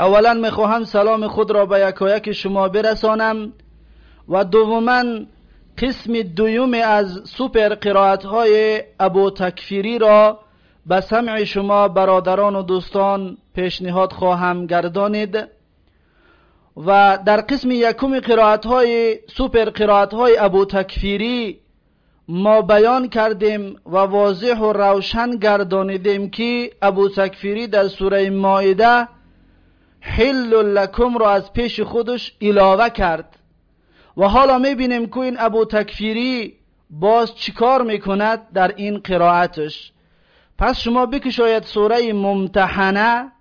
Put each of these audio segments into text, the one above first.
اولا می‌خواهم سلام خود را به یکایک شما برسانم و دوما قسم دویم از سوپر قرائت های ابو تکفیری را به سمع شما برادران و دوستان پیشنهاد خواهم گردانید و در قسم یکم قرائت های سوپر قرائت های ابو تکفیری ما بیان کردیم و واضح و روشن گردانیدیم که ابو تکفیری در سوره مائده حل لکم را از پیش خودش علاوه کرد. و حالا می‌بینیم که این ابو تکفیری باز چیکار می‌کند در این قرائتش. پس شما بکشاید سوره ممتحنه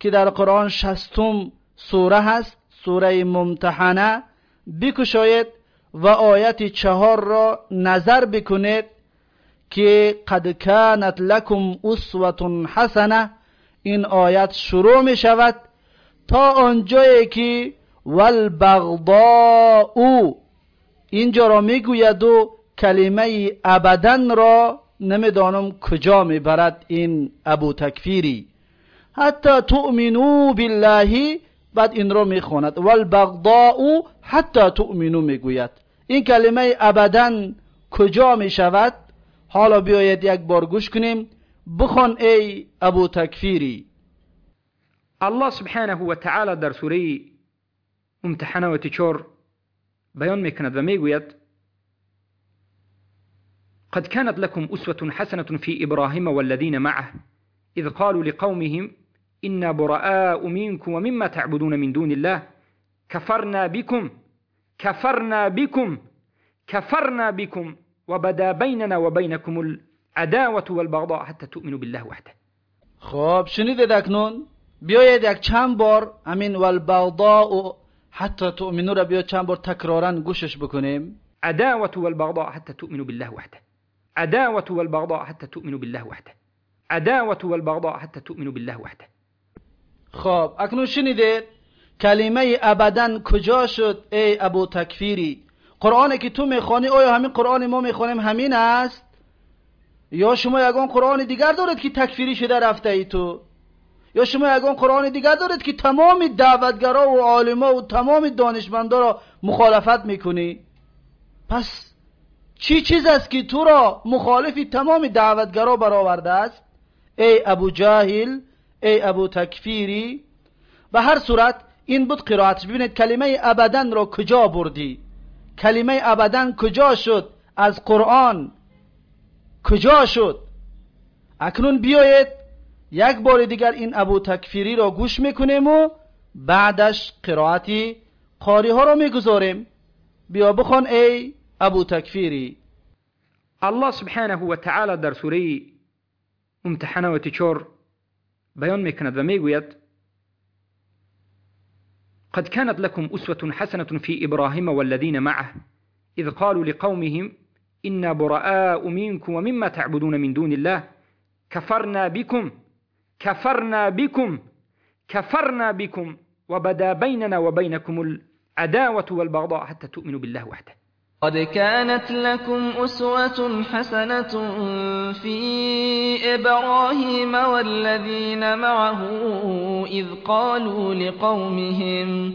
که در قرآن شستم سوره هست سوره ممتحنه. بکشاید و آیت چهار را نظر بکنید که قد کانت لکم اسوة حسنه. این آیت شروع می شود تا آنجایی که او اینجا را می‌گوید و کلمه ابدن را نمی‌دانم کجا می‌برد این ابو تکفیری. حتی تؤمنو بالله بعد این را می‌خواند. او حتی تؤمنو می‌گوید. این کلمه ابدن کجا می‌شود؟ حالا بیاید یک بار گوش کنیم. بخون ای ابو تکفیری. الله سبحانه و تعالی در سورة ممتحنه و تیچور بیان میکند و میگوید قد كانت لكم أسوة حسنة في إبراهيم والذين معه إذ قالوا لقومهم إنا براء منكم ومما تعبدون من دون الله كفرنا بكم كفرنا بكم كفرنا بكم وبدا بيننا وبينكم العداوة والبغضاء حتى تؤمنوا بالله وحده. خب شنیدید اکنون بیاید یک چند بار همین والبغضاء حتی تؤمنو را بیاید چند بار تکرارا گوشش بکنیم. عداوة والبغضاء حتى تؤمنوا بالله وحده. عداوة والبغضاء حتى تؤمنوا بالله وحده. عداوة والبغضاء حتى تؤمنوا بالله وحده. خب اکنون شنیدید کلمه ابدا کجا شد؟ ای ابو تکفیری قرآنی که تو می‌خوانی آیا همین قرآن ما می‌خوانیم همین است؟ یا شما یگان قرآن دیگر دارد که تکفیری شده رفته ای تو؟ یا شما یگان قرآن دیگر دارید که تمام دعوتگرا و عالما و تمام دانشمندا را مخالفت می‌کنی؟ پس چی چیز است که تو را مخالفی تمام دعوتگرا برآورده است؟ ای ابو جاهل ای ابو تکفیری به هر صورت این بود قرائت. ببینید کلمه ابدن را کجا بردی؟ کلمه ابدن کجا شد؟ از قرآن کجا شد؟ اکنون بیایید یک بار دیگر این ابو تکفیری را گوش می‌کنیم و بعدش قرائتی قاری ها را می‌گذاریم. بیا بخون ای ابو تکفیری. الله سبحانه و تعالی در سوره ممتحنه و تچور بیان می‌کند و می‌گوید قد كانت لكم أسوة حسنة في إبراهيم والذين معه إذ قالوا لقومهم إنا براء منكم ومما تعبدون من دون الله كفرنا بكم كفرنا بكم كفرنا بكم وبدا بيننا وبينكم العداوة والبغضاء حتى تؤمنوا بالله وحده. قد كانت لكم أسوة حسنة في إبراهيم والذين معه إذ قالوا لقومهم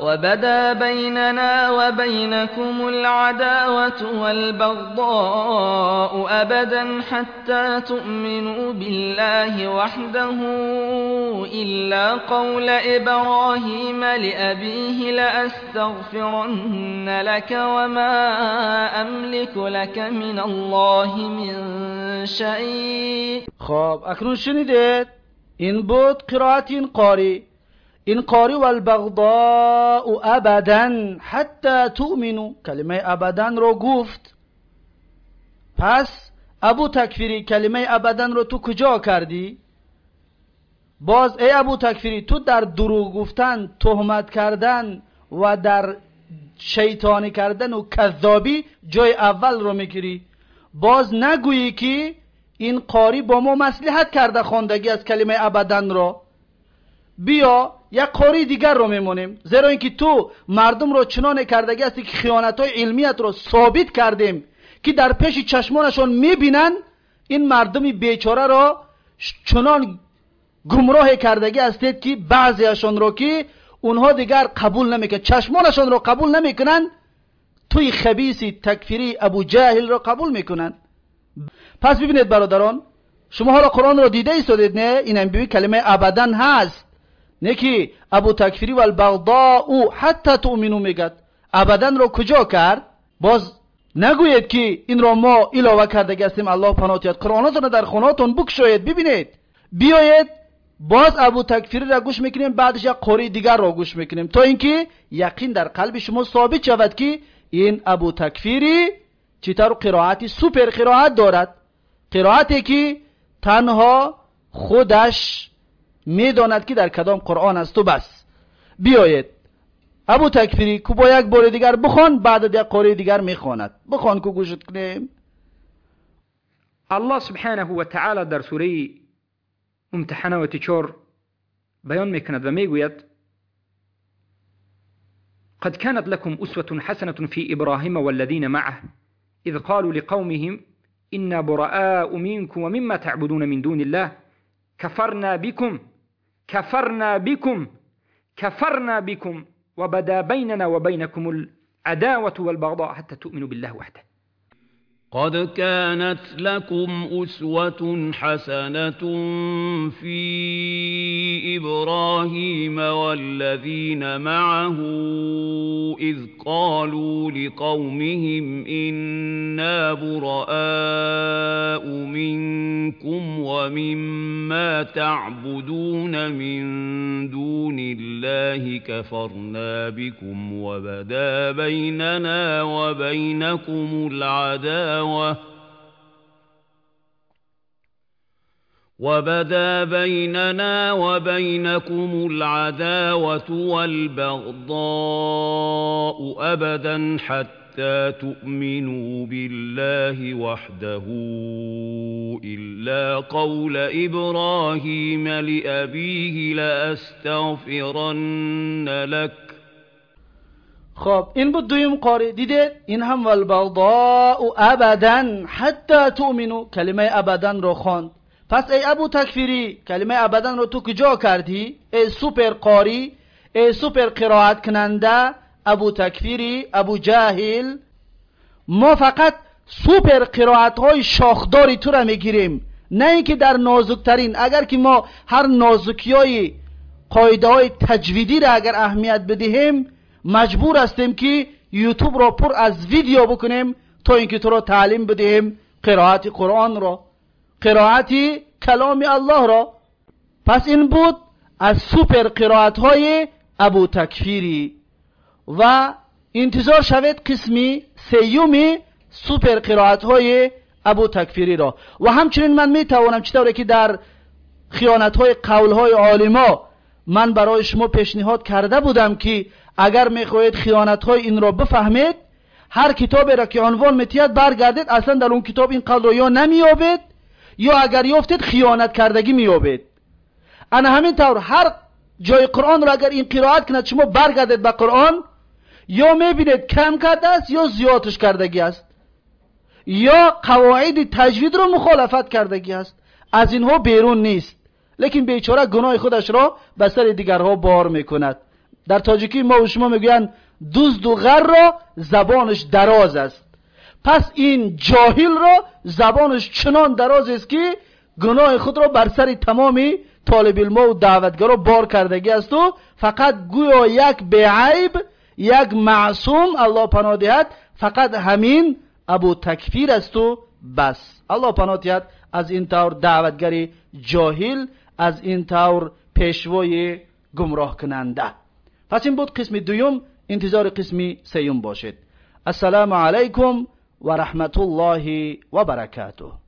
وبدا بيننا وبينكم العداوة والبغضاء أبدا حتى تؤمنوا بالله وحده إلا قول إبراهيم لأبيه لأستغفرن لك وما أملك لك من الله من شيء. خب اکنون شنیدید؟ این بود قرائت این قاری. این قاری و البغضاء ابدا حتی تؤمنو کلمه ابدا رو گفت. پس ابو تکفیری کلمه ابدا رو تو کجا کردی؟ باز ای ابو تکفیری تو در دروغ گفتن تهمت کردن و در شیطانی کردن و کذابی جای اول رو می‌گیری. باز نگویی که این قاری با ما مسلحت کرده خواندگی از کلمه ابدن رو. بیا یک قاری دیگر رو میمونیم. زیرا اینکه تو مردم رو چنان کردگی هستی که خیانت های علمیت رو ثابت کردیم که در پیش چشمانشون می‌بینن این مردم بیچاره را چنان گمراه کردگی هستید که بعضیشون رو که اونها دیگر قبول نمی‌کنن چشمانشون رو قبول نمی‌کنن توی خبیسی تکفیری ابو جاهل رو قبول می‌کنن پس ببینید برادران شما حالا قرآن رو دیده ایستادید نه؟ این هم کلمه ابدا هست. نه که ابو تکفیری و البغضاء حتی تؤمنو میگد. ابدا رو کجا کرد؟ باز نگوید که این را ما علاوه کرده هستیم الله پناهتیاد قرآناتون در خوناتون بکشوید ببینید. بیایید باز ابو تکفیری را گوش می‌کنیم بعدش یک قوری دیگر را گوش می‌کنیم. تا اینکه یقین در قلب شما ثابت شود که این ابو تکفیری چطور قرائتی سوپر قرائت دارد. قرائتی که تنها خودش می‌داند که در کدام قرآن است. و بس. بیایید. ابو تکفیری کو با یک بار دیگر بخوان بعد یک قوری دیگر می‌خواند. بخوان کو گوشت کنیم. الله سبحانه و تعالی در سوره ممتحنه و تچور بیان می‌کند و می‌گوید قد كانت لكم أسوة حسنة في إبراهيم والذين معه إذ قالوا لقومهم إنا براء منكم ومما تعبدون من دون الله كفرنا بكم كفرنا بكم كفرنا بكم وبدا بيننا وبينكم العداوة والبغضاء حتى تؤمنوا بالله وحده. قد كانت لكم أسوة حسنة في إبراهيم والذين معه إذ قالوا لقومهم إنا براء منكم. ومما تعبدون من دون الله كفرنا بكم وبدا بيننا وبينكم العداوة وبدا بيننا وبينكم العداوة والبغضاء أبدا حتى تؤمنوا بالله وحده إلا قول إبراهيم لأبيه لأستغفرن لك خب این بود دویم قاری. دیدید این هم والبغضاء ابدا. حتی تؤمنو کلمه ابدا رو خواند. پس ای ابو تکفیری کلمه ابدا رو تو کجا کردی؟ ای سوپر قاری ای سوپر قرائت کننده ابو تکفیری ابو جاهل ما فقط سوپر قرائت های شاخداری تو را می‌گیریم. نه اینکه در نازکترین اگر که ما هر نازکی های قایده های تجویدی را اگر اهمیت بدهیم مجبور هستیم که یوتیوب را پر از ویدیو بکنیم تا اینکه تو را تعلیم بدهیم قرائت قرآن را قرائت کلام الله را. پس این بود از سوپر قرائت های ابو تکفیری. و انتظار شود قسمی سیومی سوپر قرائت های ابو تکفیری را. و همچنین من می توانم چطوره که در خیانت های قول های عالما من برای شما پیشنهاد کرده بودم که اگر می‌خواهید خیانت های این را بفهمید هر کتابی را که عنوان میتید برگردید اصلا در اون کتاب این قول را یا یا اگر یافتید خیانت کردگی میابید انا همین طور هر جای قرآن را اگر این قرائت کند شما برگردید به قرآن یا می‌بینید کم کرده است یا زیادش کردگی است؟ یا قواعد تجوید رو مخالفت کردگی است؟ از اینها بیرون نیست. لیکن بیچاره گناه خودش را به سر دیگرها بار می‌کند. در تاجیکی ما و شما می‌گوین دوز و غر را زبانش دراز است. پس این جاهل را زبانش چنان دراز است که گناه خود را بر سر تمامی طالب علم و دعوتگرا بار کردگی است و فقط گویا یک بعیب یک як маъсум аллоҳ паноҳ диҳад фақат ҳамин абу такфир асту бас. Аллоҳ паноҳ диҳад аз ин тавр даъватгари ҷоҳил аз ин тавр пешвои гумроҳкунанда. Пас ин буд қисми дуюм интизори қисми сеюм бошед. Ассаламу алайкум ва раҳматуллоҳи ва баракатуҳ.